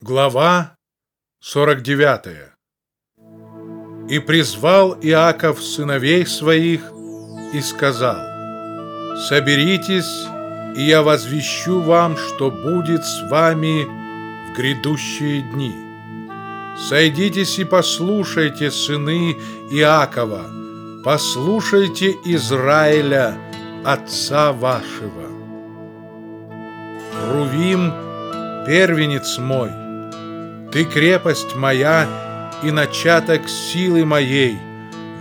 Глава 49 И призвал Иаков сыновей своих и сказал, «Соберитесь, и я возвещу вам, что будет с вами в грядущие дни. Сойдитесь и послушайте, сыны Иакова, послушайте Израиля, отца вашего. Рувим, первенец мой, ты крепость моя и начаток силы моей,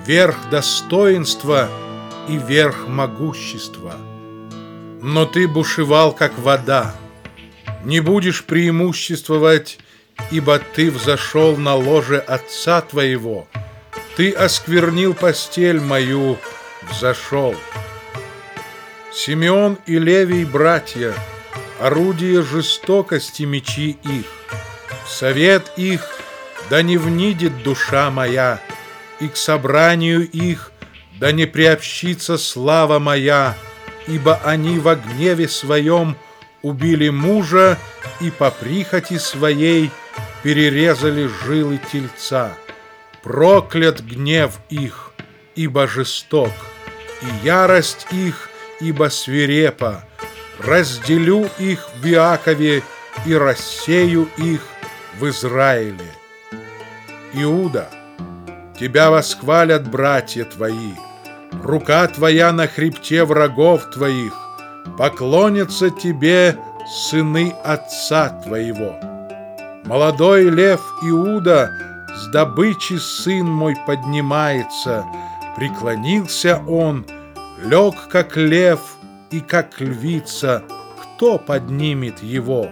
верх достоинства и верх могущества. Но ты бушевал, как вода, не будешь преимуществовать, ибо ты взошел на ложе отца твоего, ты осквернил постель мою, взошел. Симеон и Левий, братья, орудие жестокости мечи их, совет их да не внидит душа моя, и к собранию их да не приобщится слава моя, ибо они во гневе своем убили мужа и по прихоти своей перерезали жилы тельца. Проклят гнев их, ибо жесток, и ярость их, ибо свирепа. Разделю их в Иакове и рассею их в Израиле. Иуда, тебя восхвалят братья твои, рука твоя на хребте врагов твоих, поклонятся тебе сыны отца твоего. Молодой лев Иуда, с добычи сын мой поднимается, преклонился он, лег как лев и как львица, кто поднимет его?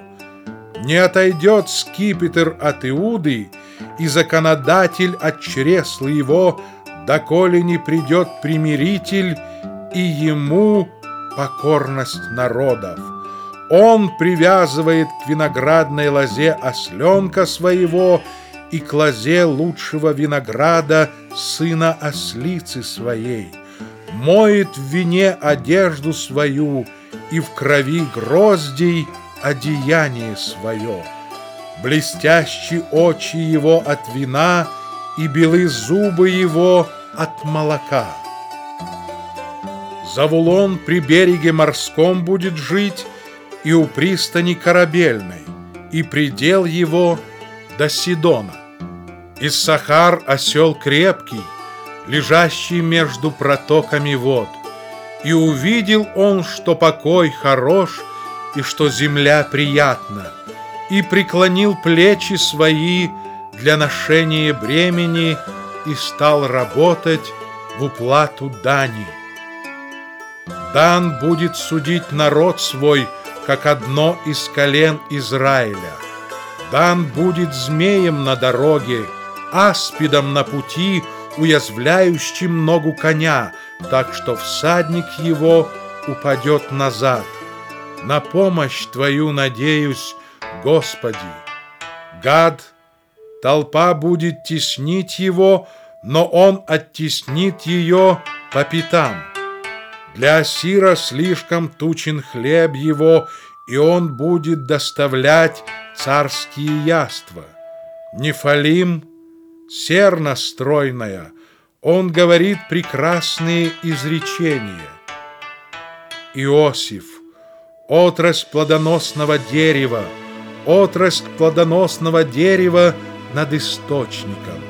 Не отойдет скипетр от Иуды, и законодатель от чресла его, доколе не придет примиритель, и ему покорность народов. Он привязывает к виноградной лозе осленка своего и к лозе лучшего винограда сына ослицы своей. Моет в вине одежду свою и в крови гроздей одеяние свое. Блестящие очи его от вина и белы зубы его от молока. Завулон при береге морском будет жить и у пристани корабельной, и предел его до Сидона. Из Сахар осел крепкий, лежащий между протоками вод. И увидел он, что покой хорош, и что земля приятна, и преклонил плечи свои для ношения бремени и стал работать в уплату дани. Дан будет судить народ свой, как одно из колен Израиля. Дан будет змеем на дороге, аспидом на пути, уязвляющим ногу коня, так что всадник его упадет назад. На помощь Твою надеюсь, Господи. Гад, толпа будет теснить его, но он оттеснит ее по пятам. Для Асира слишком тучен хлеб его, и он будет доставлять царские яства. Нефалим — серна стройная, он говорит прекрасные изречения. Иосиф — отрасль плодоносного дерева, отрасль плодоносного дерева над источником.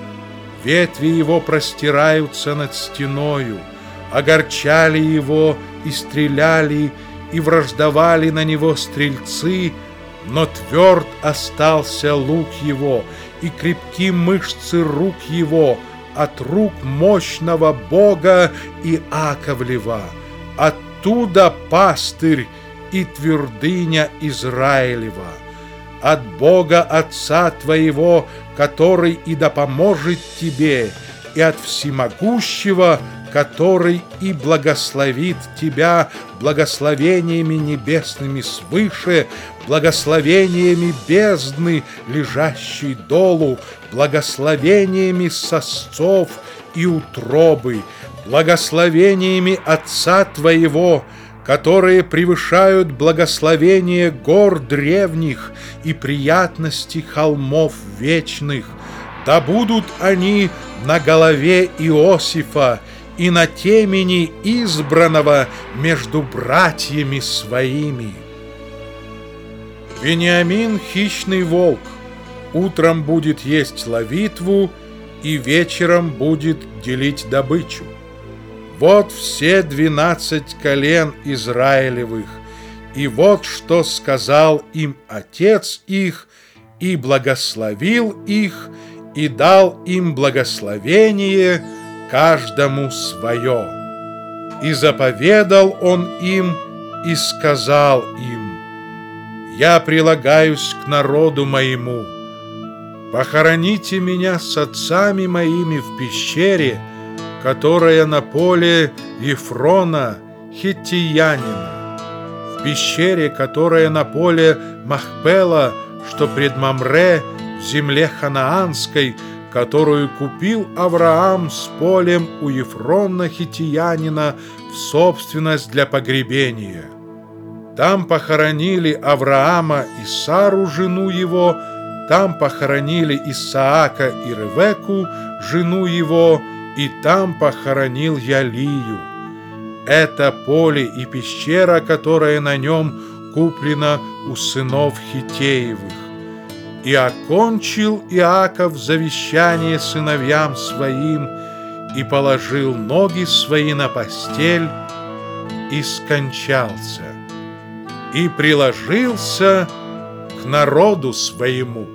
Ветви его простираются над стеною, огорчали его и стреляли, и враждовали на него стрельцы, но тверд остался лук его, и крепки мышцы рук его от рук мощного Бога и Аковлева. Оттуда пастырь и твердыня Израилева. От Бога Отца твоего, который и да поможет тебе, и от всемогущего, который и благословит тебя благословениями небесными свыше, благословениями бездны, лежащей долу, благословениями сосцов и утробы, благословениями Отца Твоего, которые превышают благословение гор древних и приятности холмов вечных. Да будут они на голове Иосифа и на темени избранного между братьями своими. Вениамин — хищный волк, утром будет есть ловитву и вечером будет делить добычу. Вот все двенадцать колен Израилевых, и вот что сказал им отец их, и благословил их, и дал им благословение, каждому свое. И заповедал он им, и сказал им, «Я прилагаюсь к народу моему, похороните меня с отцами моими в пещере, которая на поле Ефрона, хиттиянина, в пещере, которая на поле Махпела, что пред Мамре, в земле ханаанской, которую купил Авраам с полем у Ефрона хитиянина в собственность для погребения. Там похоронили Авраама и Сару, жену его, там похоронили Исаака и Ревеку, жену его, и там похоронил я Лию. Это поле и пещера, которая на нем куплена у сынов Хитеевых. И окончил Иаков завещание сыновьям своим, и положил ноги свои на постель, и скончался, и приложился к народу своему.